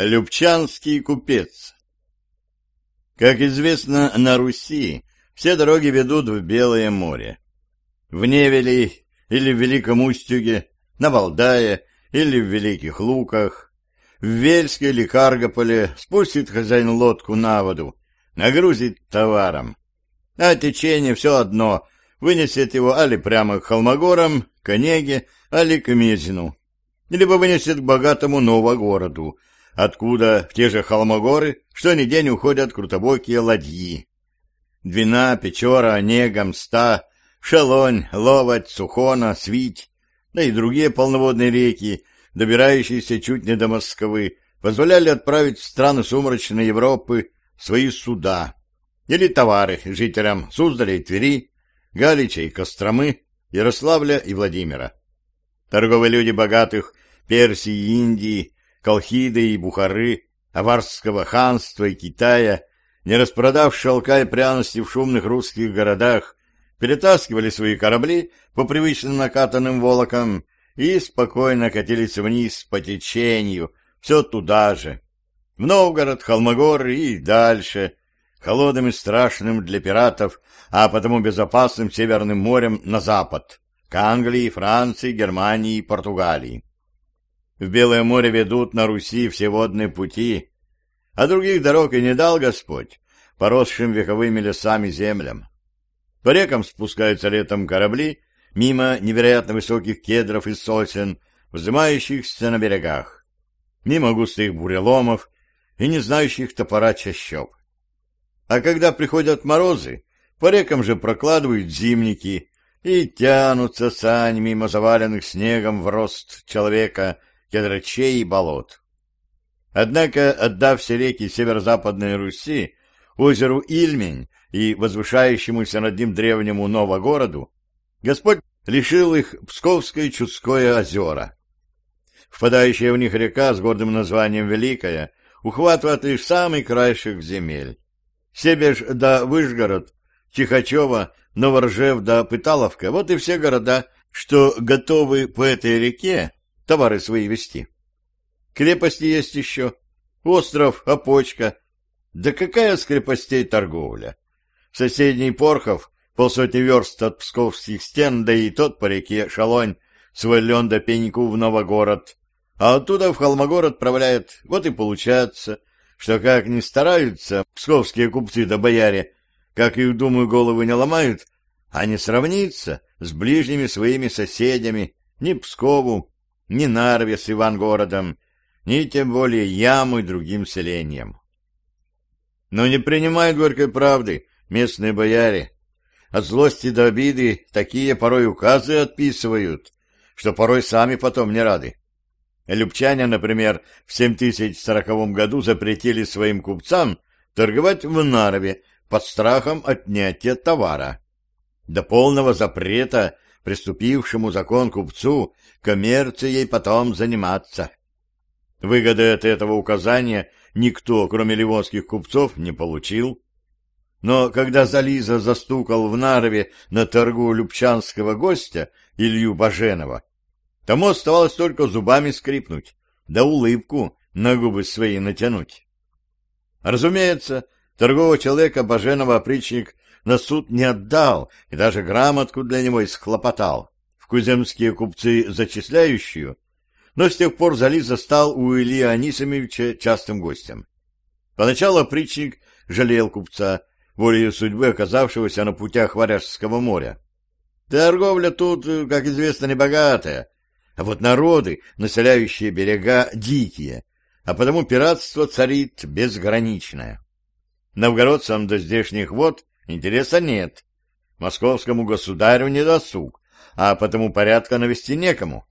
Любчанский купец Как известно, на Руси все дороги ведут в Белое море. В Невеле или в Великом Устюге, на Валдае или в Великих Луках, в Вельске или Каргополе спустит хозяин лодку на воду, нагрузит товаром. А течение все одно, вынесет его али прямо к Холмогорам, к Онеге, али к Мезину, либо вынесет к богатому Новогороду, откуда в те же холмогоры что ни день уходят крутобокие ладьи. Двина, Печора, Онега, Мста, Шалонь, Ловать, Сухона, Свить, да и другие полноводные реки, добирающиеся чуть не до Москвы, позволяли отправить в страны сумрачной Европы свои суда или товары жителям Суздаля и Твери, Галича и Костромы, Ярославля и Владимира. Торговые люди богатых Персии и Индии Колхиды и Бухары, Аварского ханства и Китая, не распродав шелка и пряности в шумных русских городах, перетаскивали свои корабли по привычным накатанным волокам и спокойно катились вниз по течению, все туда же, в Новгород, Холмогор и дальше, холодным и страшным для пиратов, а потому безопасным Северным морем на запад, к Англии, Франции, Германии и Португалии. В Белое море ведут на Руси все водные пути, а других дорог и не дал Господь, поросшим вековыми лесами землям. По рекам спускаются летом корабли, мимо невероятно высоких кедров и сосен, вздымающихся на берегах, мимо густых буреломов и не знающих топора чащоб. А когда приходят морозы, по рекам же прокладывают зимники и тянутся сани мимо заваленных снегом в рост человека кедрачей и болот. Однако, отдав все реки северо-западной Руси, озеру Ильмень и возвышающемуся над ним древнему Новогороду, Господь лишил их Псковское и Чудское озера. Впадающая в них река с гордым названием Великая ухватывает лишь самый краешек земель. Себеж да Выжгород, Тихачева, Новоржев да Пыталовка — вот и все города, что готовы по этой реке товары свои вести. Крепости есть еще. Остров, Опочка. Да какая с крепостей торговля? Соседний Порхов, полсотни верст от псковских стен, да и тот по реке Шалонь, свой лен до пеньку в Новогород. А оттуда в Холмогород отправляют. Вот и получается, что как ни стараются псковские купцы да бояре, как их, думаю, головы не ломают, а не сравниться с ближними своими соседями, ни Пскову, ни Нарве с Ивангородом, ни тем более Яму и другим селениям. Но не принимают горькой правды местные бояре. От злости до обиды такие порой указы отписывают, что порой сами потом не рады. Любчане, например, в 7040 году запретили своим купцам торговать в Нарве под страхом отнятия товара. До полного запрета приступившему закон купцу коммерцией потом заниматься. Выгоды от этого указания никто, кроме ливонских купцов, не получил. Но когда Зализа застукал в Нарве на торгу любчанского гостя Илью Баженова, тому оставалось только зубами скрипнуть, да улыбку на губы свои натянуть. Разумеется, торгового человека Баженова опричник на суд не отдал и даже грамотку для него исхлопотал куземские купцы зачисляющую, но с тех пор Зализа стал у Ильи Анисимовича частым гостем. Поначалу опричник жалел купца, волею судьбы оказавшегося на путях Варяжского моря. Торговля тут, как известно, небогатая, а вот народы, населяющие берега, дикие, а потому пиратство царит безграничное. Новгородцам до здешних вод интереса нет, московскому государю не досуг, а потому порядка навести некому.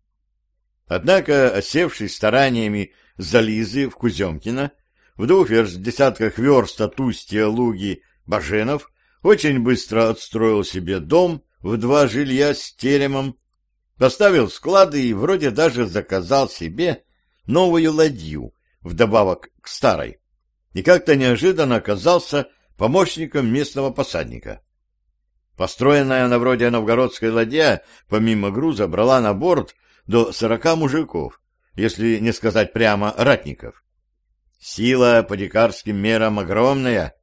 Однако, осевший стараниями Зализы в Куземкино, в двух десятках верст от устья Луги Баженов очень быстро отстроил себе дом в два жилья с теремом, поставил склады и вроде даже заказал себе новую ладью, вдобавок к старой, и как-то неожиданно оказался помощником местного посадника. Построенная на вроде новгородской ладья, помимо груза, брала на борт до сорока мужиков, если не сказать прямо ратников. Сила по дикарским мерам огромная,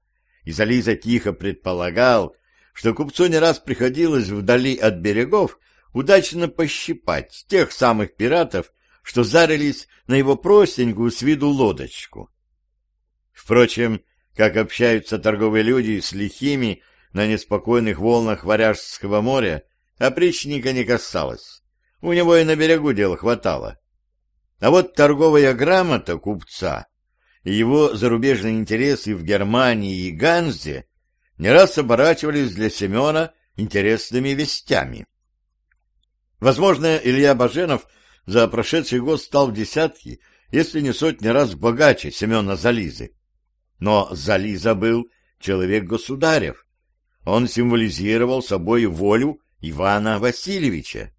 и Зализа тихо предполагал, что купцу не раз приходилось вдали от берегов удачно пощипать тех самых пиратов, что зарились на его простенькую с виду лодочку. Впрочем, как общаются торговые люди с лихими на неспокойных волнах Варяжского моря, опричника не касалось. У него и на берегу дел хватало. А вот торговая грамота купца и его зарубежные интересы в Германии и Ганзе не раз оборачивались для Семена интересными вестями. Возможно, Илья Баженов за прошедший год стал в десятки, если не сотни раз богаче Семена Зализы. Но Зализа был человек государев. Он символизировал собой волю Ивана Васильевича.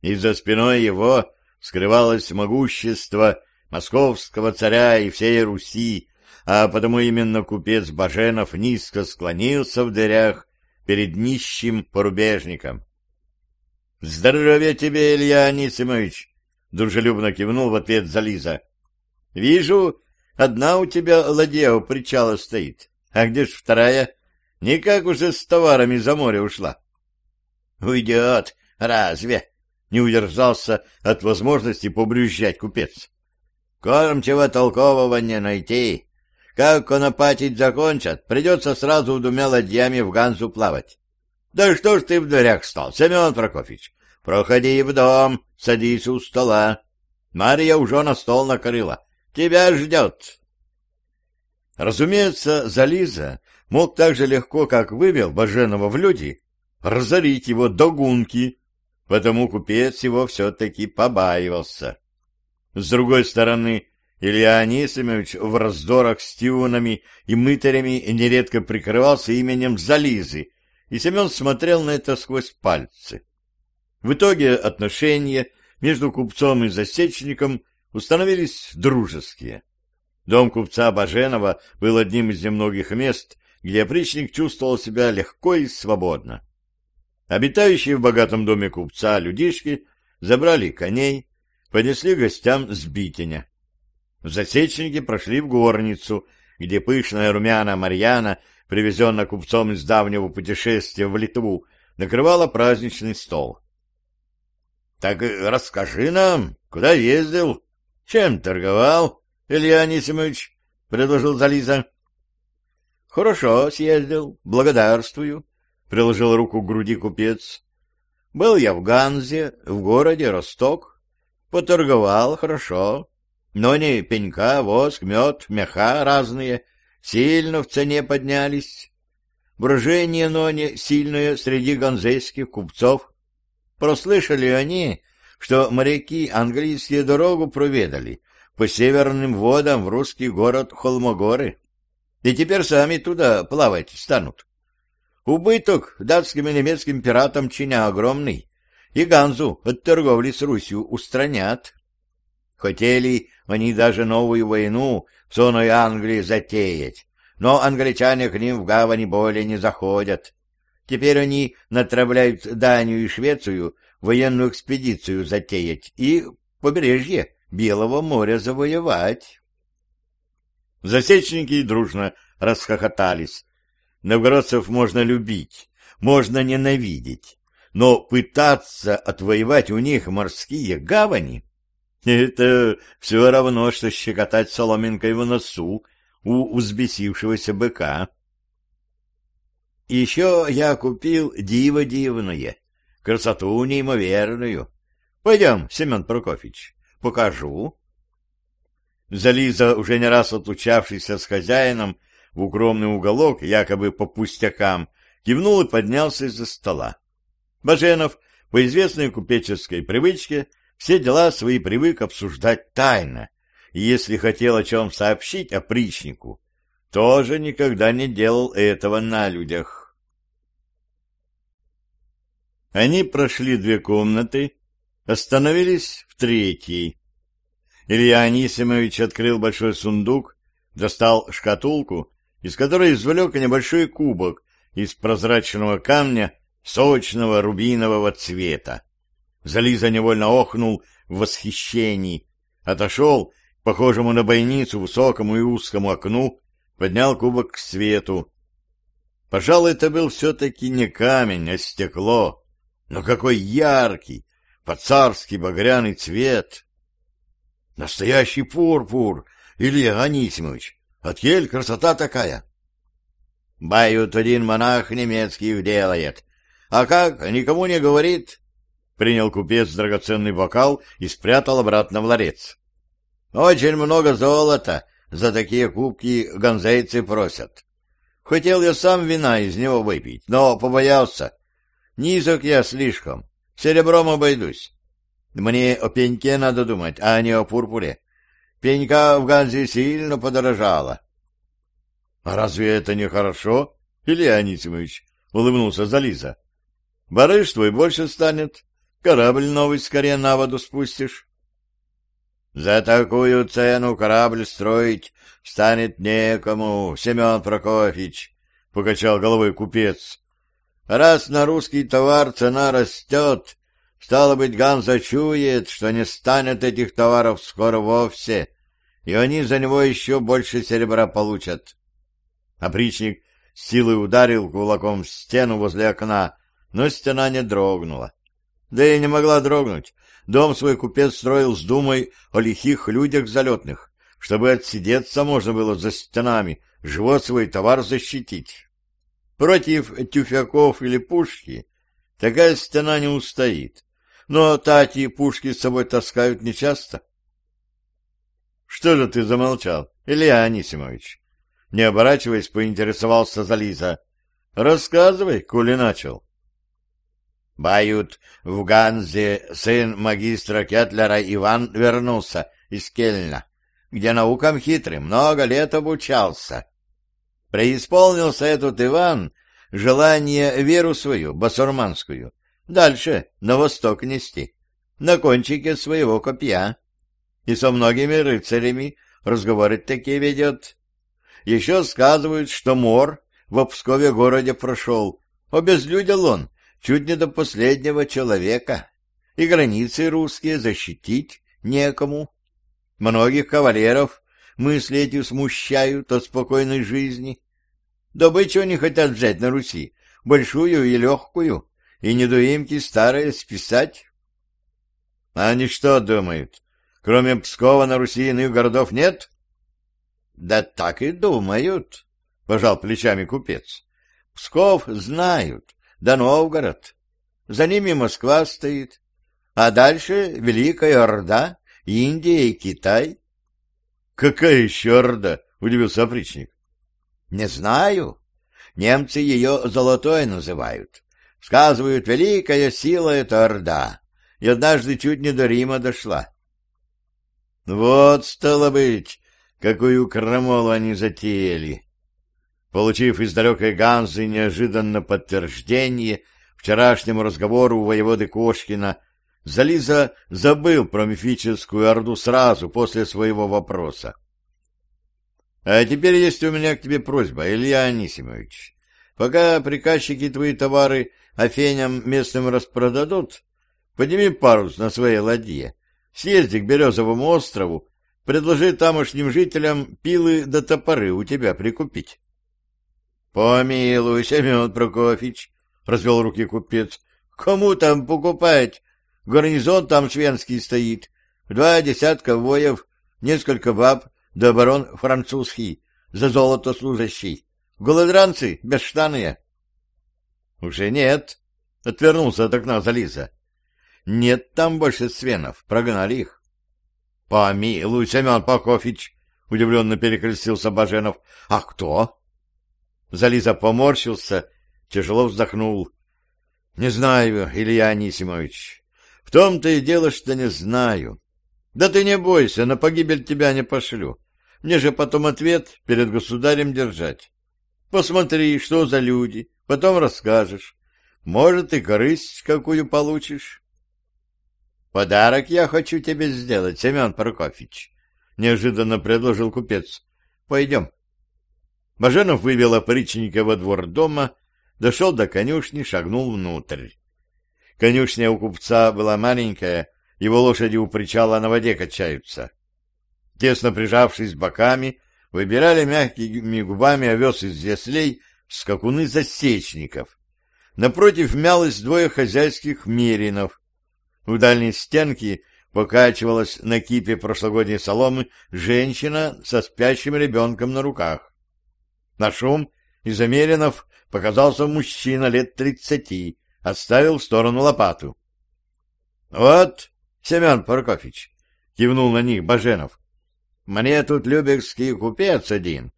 И за спиной его скрывалось могущество московского царя и всей Руси, а потому именно купец Баженов низко склонился в дырях перед нищим порубежником. — Здоровья тебе, Илья Анисимович! — дружелюбно кивнул в ответ Зализа. — Вижу, одна у тебя ладья у причала стоит. А где ж вторая? Никак уже с товарами за море ушла. — Уйдет, разве? — не удержался от возможности побрюзжать купец. — Кормчего толкового не найти. Как конопатить закончат, придется сразу двумя ладьями в Ганзу плавать. Да что ж ты в дверях стал, Семен Прокофьевич? Проходи в дом, садись у стола. Марья уже на стол накрыла. Тебя ждет. Разумеется, Зализа мог так же легко, как вывел Баженова в люди, разорить его до гунки, потому купец его все-таки побаивался. С другой стороны, Илья Анисимович в раздорах с тюнами и мытарями нередко прикрывался именем Зализы, и Семен смотрел на это сквозь пальцы. В итоге отношения между купцом и засечником установились дружеские. Дом купца Баженова был одним из немногих мест, где опричник чувствовал себя легко и свободно. Обитающие в богатом доме купца людишки забрали коней, понесли гостям с битеня. Засечники прошли в горницу, где пышная румяна Марьяна, привезенная купцом из давнего путешествия в Литву, накрывала праздничный стол. — Так расскажи нам, куда ездил, чем торговал, Илья Анисимович? — предложил Зализа. — Хорошо съездил, благодарствую, — приложил руку к груди купец. — Был я в Ганзе, в городе Росток. Поторговал хорошо. Но не пенька, воск, мед, меха разные сильно в цене поднялись. Брожение, но не сильное среди ганзейских купцов. Прослышали они, что моряки английские дорогу проведали по северным водам в русский город Холмогоры, и теперь сами туда плавать станут. Убыток датским и немецким пиратам чиня огромный, и Ганзу от торговли с Русью устранят. Хотели они даже новую войну в сонной Англии затеять, но англичане к ним в гавани более не заходят. Теперь они натравляют Данию и Швецию военную экспедицию затеять и побережье Белого моря завоевать. Засечники дружно расхохотались. Новгородцев можно любить, можно ненавидеть, но пытаться отвоевать у них морские гавани это все равно, что щекотать соломинкой в носу у взбесившегося быка. Еще я купил диво дивное, красоту неимоверную. Пойдем, Семен Прокофьевич, покажу. Зализа, уже не раз отлучавшийся с хозяином в укромный уголок, якобы по пустякам, кивнул и поднялся из-за стола. Баженов, по известной купеческой привычке, все дела свои привык обсуждать тайно, и если хотел о чем сообщить опричнику, тоже никогда не делал этого на людях. Они прошли две комнаты, остановились в третьей. Илья Анисимович открыл большой сундук, достал шкатулку, из которой извлек небольшой кубок из прозрачного камня сочного рубинового цвета. Зализа невольно охнул в восхищении, отошел похожему на бойницу, высокому и узкому окну, поднял кубок к свету. Пожалуй, это был все-таки не камень, а стекло. Но какой яркий, по-царски багряный цвет! Настоящий пурпур, Илья Анисимович! Отель, красота такая! Бают один монах немецкий делает. А как, никому не говорит? Принял купец драгоценный бокал и спрятал обратно в ларец. Очень много золота за такие кубки гонзейцы просят. Хотел я сам вина из него выпить, но побоялся. Низок я слишком, серебром обойдусь. Мне о пеньке надо думать, а не о пурпуре. Пенька в Ганзе сильно подорожала. — А разве это не хорошо, Илья Анисимович? — улыбнулся Зализа. — Барыш твой больше станет, корабль новый скорее на воду спустишь. — За такую цену корабль строить станет некому, Семен Прокофьевич, — покачал головой купец. — Раз на русский товар цена растет, стало быть, Ганза чует, что не станет этих товаров скоро вовсе, и они за него еще больше серебра получат. Опричник силой ударил кулаком в стену возле окна, но стена не дрогнула. Да и не могла дрогнуть. Дом свой купец строил с думой о лихих людях залетных, чтобы отсидеться можно было за стенами, живот свой товар защитить. Против тюфяков или пушки такая стена не устоит, но тати пушки с собой таскают нечасто. — Что же ты замолчал, Илья Анисимович? Не оборачиваясь, поинтересовался Зализа. Рассказывай, коли начал. Бают в Ганзе сын магистра Кетлера Иван вернулся из Кельна, где наукам хитрым много лет обучался. Преисполнился этот Иван желание веру свою, басурманскую, дальше на восток нести, на кончике своего копья. И со многими рыцарями разговоры такие ведет, еще сказывают, что мор в Пскове городе прошел. Обезлюдил он чуть не до последнего человека. И границы русские защитить некому. Многих кавалеров мысли эти смущают от спокойной жизни. Добычу они хотят взять на Руси, большую и легкую, и недоимки старые списать. А они что думают? Кроме Пскова на Руси иных городов нет? Да так и думают, — пожал плечами купец. Псков знают, да Новгород. За ними Москва стоит, а дальше Великая Орда, Индия и Китай. — Какая еще Орда? — удивился опричник. — Не знаю. Немцы ее Золотой называют. Сказывают, великая сила — это Орда, и однажды чуть не до Рима дошла. — Вот, стало быть, Какую крамолу они затеяли! Получив из далекой Ганзы неожиданно подтверждение вчерашнему разговору у воеводы Кошкина, Зализа забыл про мифическую орду сразу после своего вопроса. — А теперь есть у меня к тебе просьба, Илья Анисимович. Пока приказчики твои товары афеням местным распродадут, подними парус на своей ладье, съезди к Березовому острову Предложи тамошним жителям пилы да топоры у тебя прикупить. — Помилуй, Семен Прокофьевич, — развел руки купец, — кому там покупать? Гарнизон там шведский стоит, два десятка воев, несколько баб, да барон французский, за золото служащий. Голодранцы бесштаные. — Уже нет, — отвернулся от окна Зализа. — Нет там больше свенов, прогнали их. Помилуй, Семен Прокофьевич, удивленно перекрестился Баженов. А кто? Зализа поморщился, тяжело вздохнул. Не знаю, Илья Анисимович. В том-то и дело, что не знаю. Да ты не бойся, на погибель тебя не пошлю. Мне же потом ответ перед государем держать. Посмотри, что за люди, потом расскажешь. Может, и корысть какую получишь. Подарок я хочу тебе сделать, Семен Прокофьевич, — неожиданно предложил купец. — Пойдем. Баженов вывел опричника во двор дома, дошел до конюшни, шагнул внутрь. Конюшня у купца была маленькая, его лошади у причала на воде качаются. тесно прижавшись боками, выбирали мягкими губами овес из яслей скакуны-засечников. Напротив мялось двое хозяйских меринов. У дальней стенки покачивалась на кипе прошлогодней соломы женщина со спящим ребенком на руках. На шум из Америнов показался мужчина лет тридцати, отставил в сторону лопату. — Вот, Семен Прокофьевич, — кивнул на них Баженов, — мне тут любекский купец один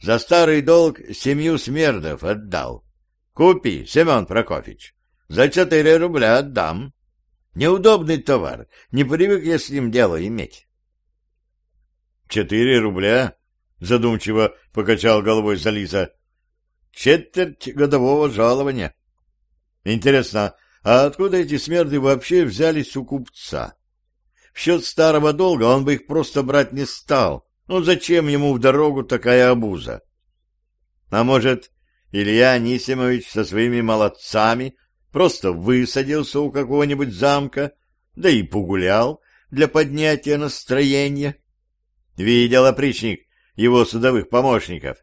за старый долг семью смердов отдал. Купи, Семен Прокофьевич, за четыре рубля отдам. Неудобный товар, не привык я с ним дело иметь. — Четыре рубля? — задумчиво покачал головой Зализа. — Четверть годового жалования. Интересно, а откуда эти смерды вообще взялись у купца? В счет старого долга он бы их просто брать не стал. Ну зачем ему в дорогу такая обуза? А может, Илья Анисимович со своими молодцами просто высадился у какого-нибудь замка, да и погулял для поднятия настроения? Видел опричник его судовых помощников.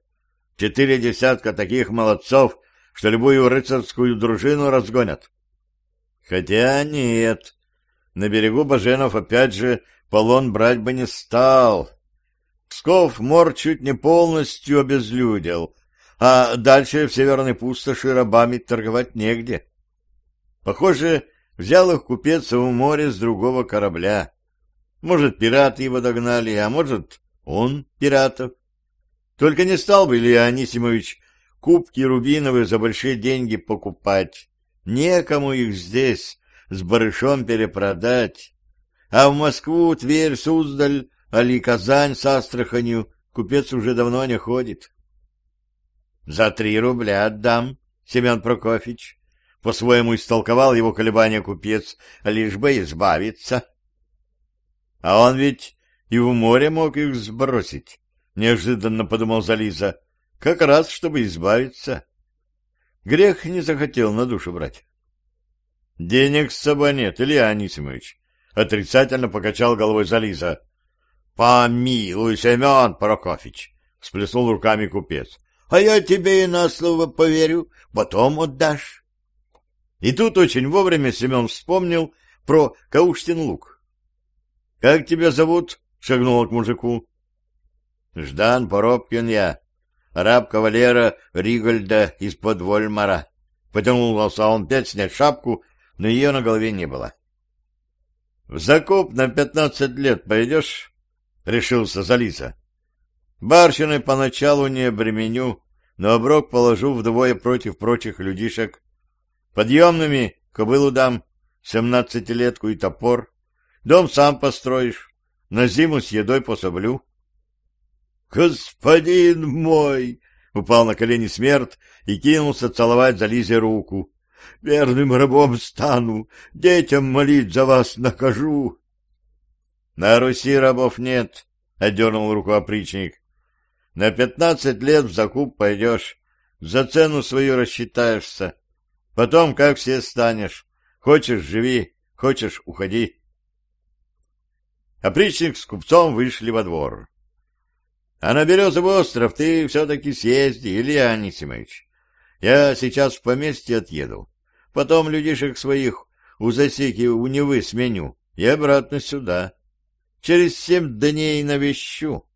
Четыре десятка таких молодцов, что любую рыцарскую дружину разгонят. Хотя нет, на берегу Баженов опять же полон брать бы не стал. Псков мор чуть не полностью обезлюдил, а дальше в северной пустоши рабами торговать негде. Похоже, взял их купец в море с другого корабля. Может, пираты его догнали, а может, он пиратов. Только не стал бы Илья Анисимович кубки рубиновые за большие деньги покупать. Некому их здесь с барышом перепродать. А в Москву, Тверь, Суздаль, али Казань с Астраханью купец уже давно не ходит. — За три рубля отдам, Семен Прокофьевич. По-своему истолковал его колебания купец, лишь бы избавиться. А он ведь и в море мог их сбросить, — неожиданно подумал Зализа, — как раз, чтобы избавиться. Грех не захотел на душу брать. — Денег с собой нет, Илья Анисимович, — отрицательно покачал головой Зализа. — Помилуй, Семен Прокофьевич, — сплеснул руками купец а я тебе и на слово поверю, потом отдашь. И тут очень вовремя Семен вспомнил про Кауштин лук. — Как тебя зовут? — шагнул к мужику. — Ждан Поробкин я, раб кавалера Ригольда из-под Вольмара. Потянулся он опять снять шапку, но ее на голове не было. — В закуп на пятнадцать лет пойдешь? — решился Зализа. Барщиной поначалу не обременю, но оброк положу вдвое против прочих людишек. Подъемными кобылу дам, семнадцатилетку и топор. Дом сам построишь, на зиму с едой пособлю. «Господин мой!» — упал на колени смерть и кинулся целовать за Лизе руку. «Верным рабом стану, детям молить за вас накажу». «На Руси рабов нет», — отдернул руку опричник. На пятнадцать лет в закуп пойдешь, за цену свою рассчитаешься. Потом как все станешь. Хочешь — живи, хочешь — уходи. Опричник с купцом вышли во двор. — А на Березовый остров ты все-таки съезди, Илья Анисимович. Я сейчас в поместье отъеду. Потом людишек своих у засеки у Невы сменю и обратно сюда. Через семь дней навещу.